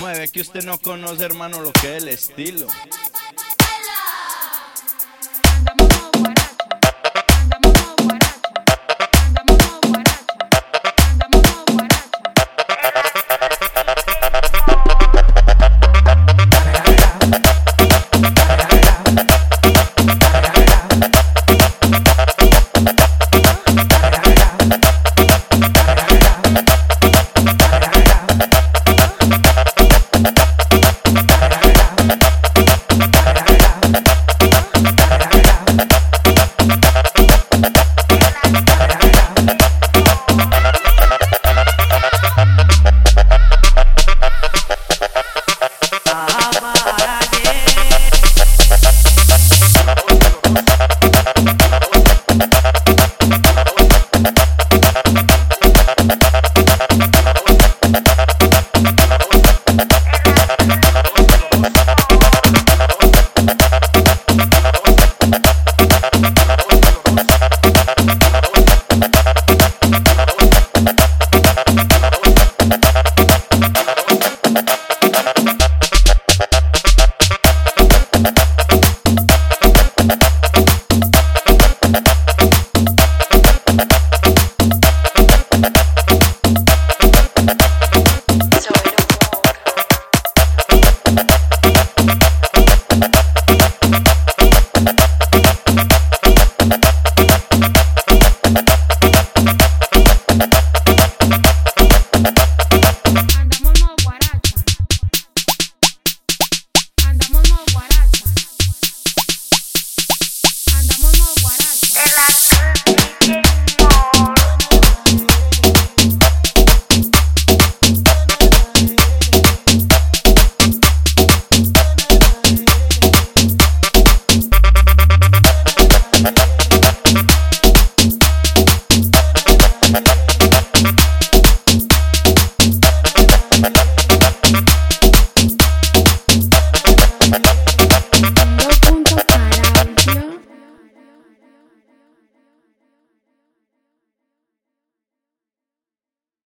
Mueve que usted no conoce, hermano, lo que es el estilo. it like.